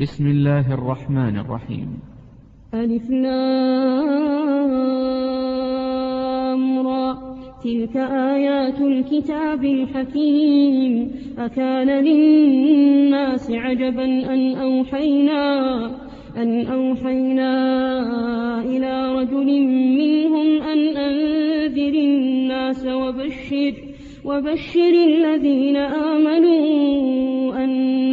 بسم الله الرحمن الرحيم. ألف لام را. تلك آيات الكتاب الحكيم. أكان للناس عجبا أن أوحينا أن أوحينا إلى رجل منهم أن أنذر الناس وبشر وبشر الذين آمنوا.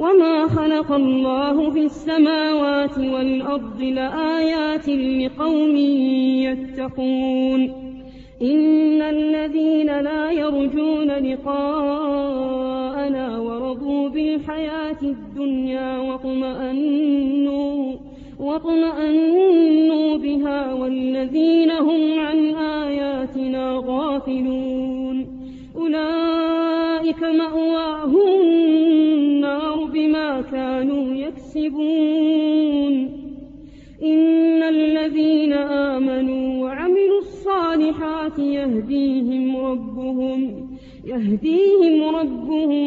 وما خلق الله في السماوات والأرض لآيات لقوم يتقون إن الذين لا يرجون لقاءنا ورضوا بالحياة الدنيا واطمأنوا واطمأنوا بها والذين هم عن آياتنا غافلون أولئك مأواهم بما كانوا يكسبون. إن الذين آمنوا وعملوا الصالحات يهديهم ربهم يهديهم ربهم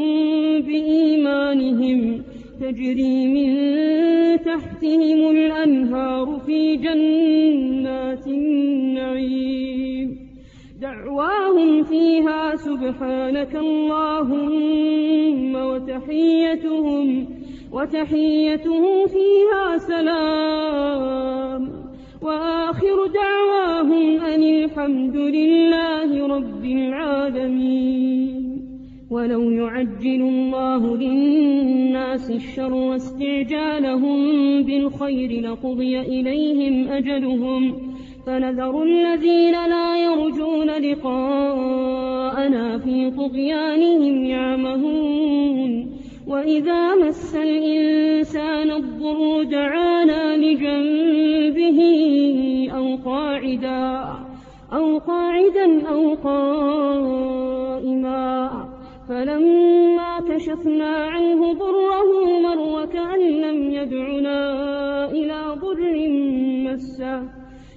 بإيمانهم. تجري من تحتهم الأنهار في جنات النعيم. دعواهم فيها سبحانك اللهم وتحيتهم وتحيتهم فيها سلام. وآخر دعواهم أن الحمد لله رب العالمين. ولو يعجل الله للناس الشر واستعجالهم بالخير لقضي إليهم أجلهم. فنذر الذين لا يرجون لقاءنا في طغيانهم يعمهون. وإذا مس الإنسان الضر دعانا لجنبه أو قاعدا أو قاعدا أو قائما. فلما كشفنا عنه ضره مر وكأن لم يدعنا إلى ضر مسه.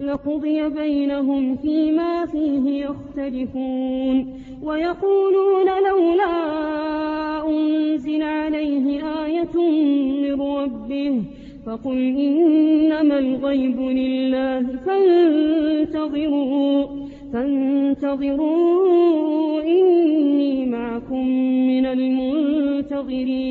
لقضي بينهم فيما فيه يختلفون. ويقولون لولا أنزل عليه آية من ربه فقل إنما الغيب لله فانتظروا فانتظروا إني معكم من المنتظرين.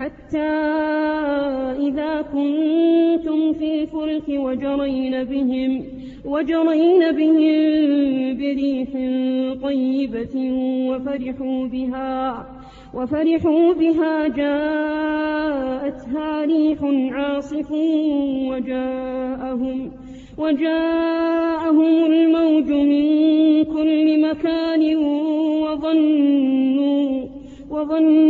حتى إذا كنتم في الفلك وجرين بهم وجرين بهم بريح طيبة وفرحوا بها وفرحوا بها جاءتها ريح عاصف وجاءهم وجاءهم الموج من كل مكان وظنوا وظنوا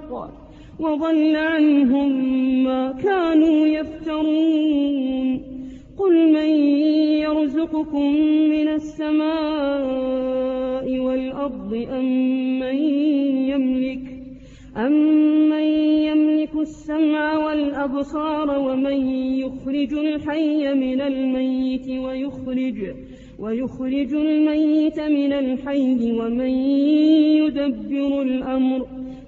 وضل عنهم ما كانوا يفترون. قل من يرزقكم من السماء والأرض أم من يملك أمن يملك السمع والأبصار ومن يخرج الحي من الميت ويخرج ويخرج الميت من الحي ومن يدبر الأمر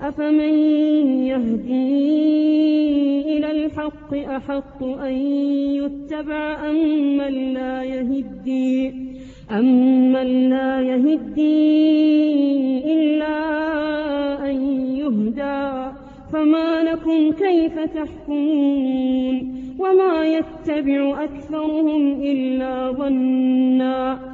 أفمن يهدي إلى الحق أحق أن يتبع أم من لا يهدي؟ أمن لا يهدي إلا أن يهدى؟ فما لكم كيف تحكمون؟ وما يتبع أكثرهم إلا ظنا.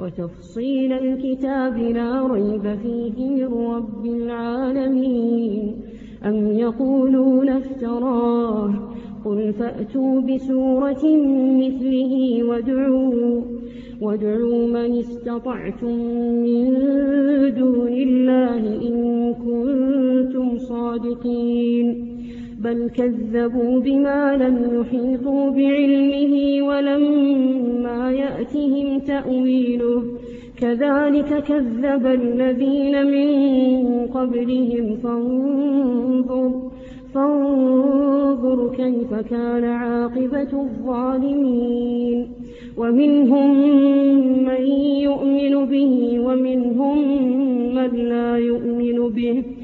وتفصيل الكتاب لا ريب فيه من رب العالمين. أم يقولون افتراه؟ قل فأتوا بسورة مثله وادعوا وادعوا من استطعتم من دون الله إن كنتم صادقين. بل كذبوا بما لم يحيطوا بعلمه يأتهم تأويله. كذلك كذب الذين من قبلهم فانظر فانظر كيف كان عاقبة الظالمين. ومنهم من يؤمن به ومنهم من لا يؤمن به.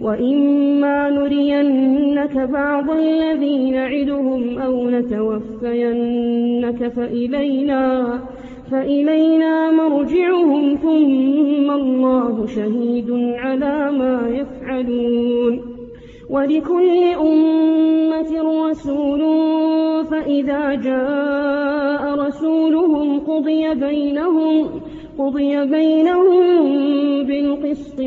وإما نرينك بعض الذي نعدهم أو نتوفينك فإلينا فإلينا مرجعهم ثم الله شهيد على ما يفعلون ولكل أمة رسول فإذا جاء رسولهم قضي بينهم قضي بينهم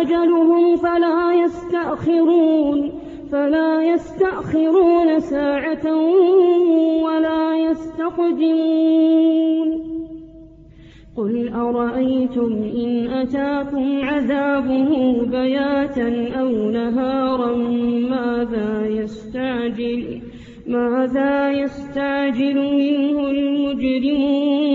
أجلهم فلا يستأخرون فلا يستأخرون ساعة ولا يستقدمون. قل أرأيتم إن أتاكم عذابه بياتا أو نهارا ماذا يستعجل ماذا يستعجل منه المجرمون؟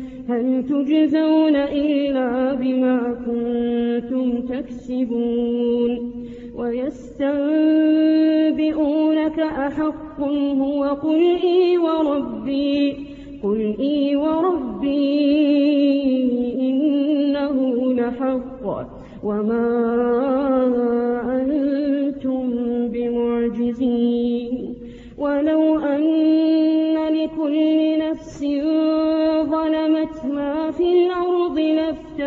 هل تجزون إلا بما كنتم تكسبون ويستنبئونك أحق هو قل إي وربي قل إي وربي إنه لحق وما أنتم بمعجزين ولو أن لكل نفس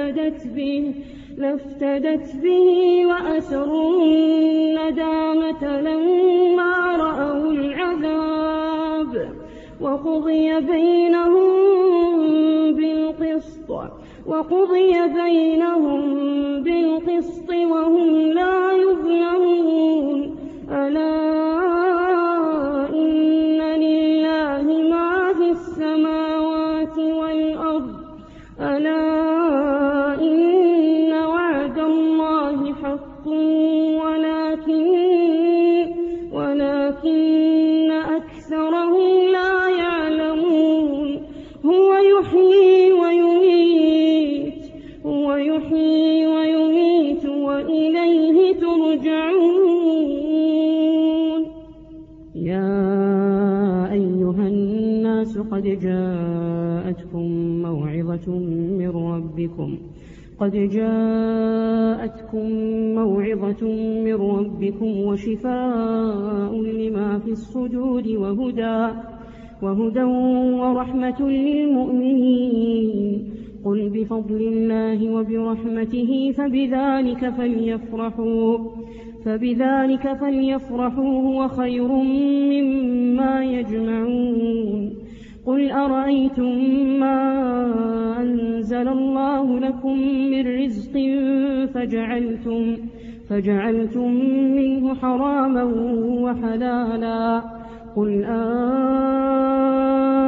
لافتدت به لافتدت به وأسروا الندامة لما رأوا العذاب وقضي بينهم بالقسط وقضي بينهم بالقسط. فبذلك فليفرحوا. فبذلك فليفرحوا هو خير مما يجمعون. قل أرأيتم ما أنزل الله لكم من رزق فجعلتم فجعلتم منه حراما وحلالا. قل آه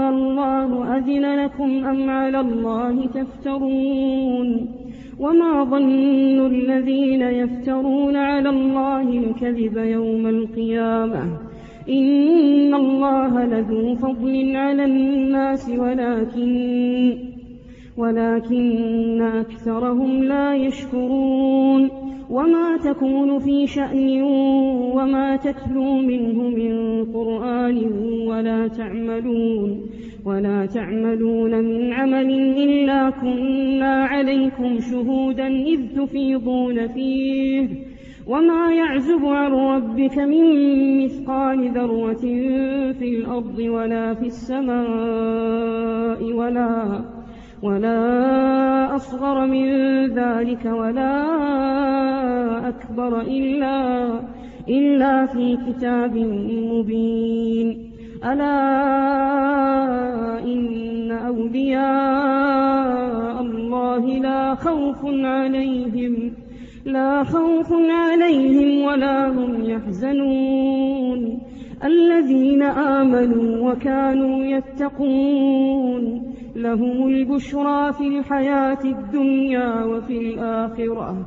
الله أذن لكم أم على الله تفترون؟ وما ظن الذين يفترون على الله الكذب يوم القيامة إن الله لذو فضل على الناس ولكن ولكن أكثرهم لا يشكرون وما تكون في شأن وما تتلو منه من قرآن ولا تعملون ولا تعملون من عمل إلا كنا عليكم شهودا إذ تفيضون فيه وما يعزب عن ربك من مثقال ذرة في الأرض ولا في السماء ولا ولا أصغر من ذلك ولا أكبر إلا إلا في كتاب مبين. ألا إن أولياء الله لا خوف عليهم لا خوف عليهم ولا هم يحزنون. الذين آمنوا وكانوا يتقون لهم البشرى في الحياة الدنيا وفي الآخرة.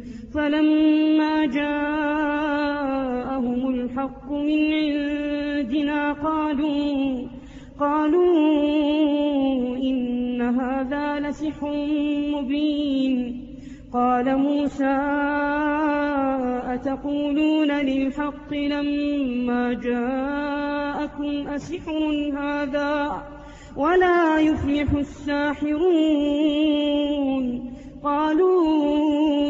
فلما جاءهم الحق من عندنا قالوا قالوا إن هذا لسحر مبين. قال موسى أتقولون للحق لما جاءكم أسحر هذا؟ ولا يفلح الساحرون. قالوا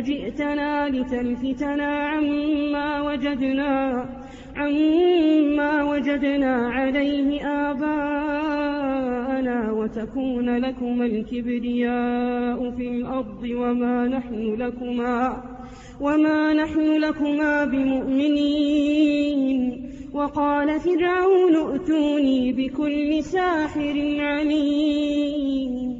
أجئتنا لتلفتنا عما وجدنا عما وجدنا عليه آباءنا وتكون لكما الكبرياء في الأرض وما نحن لكما وما نحن لكما بمؤمنين. وقال فرعون ائتوني بكل ساحر عليم.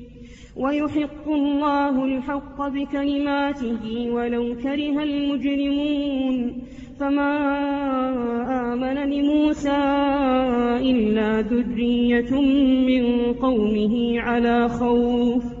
ويحق الله الحق بكلماته ولو كره المجرمون فما آمن لموسى إلا ذرية من قومه على خوف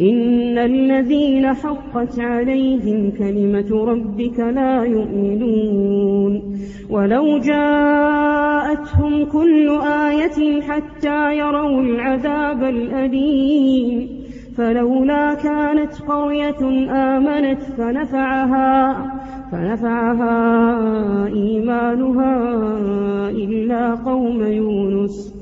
إن الذين حقت عليهم كلمة ربك لا يؤمنون. ولو جاءتهم كل آية حتى يروا العذاب الأليم. فلولا كانت قرية آمنت فنفعها فنفعها إيمانها إلا قوم يونس.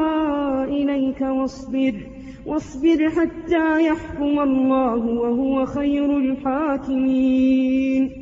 إليك واصبر واصبر حتى يحكم الله وهو خير الحاكمين.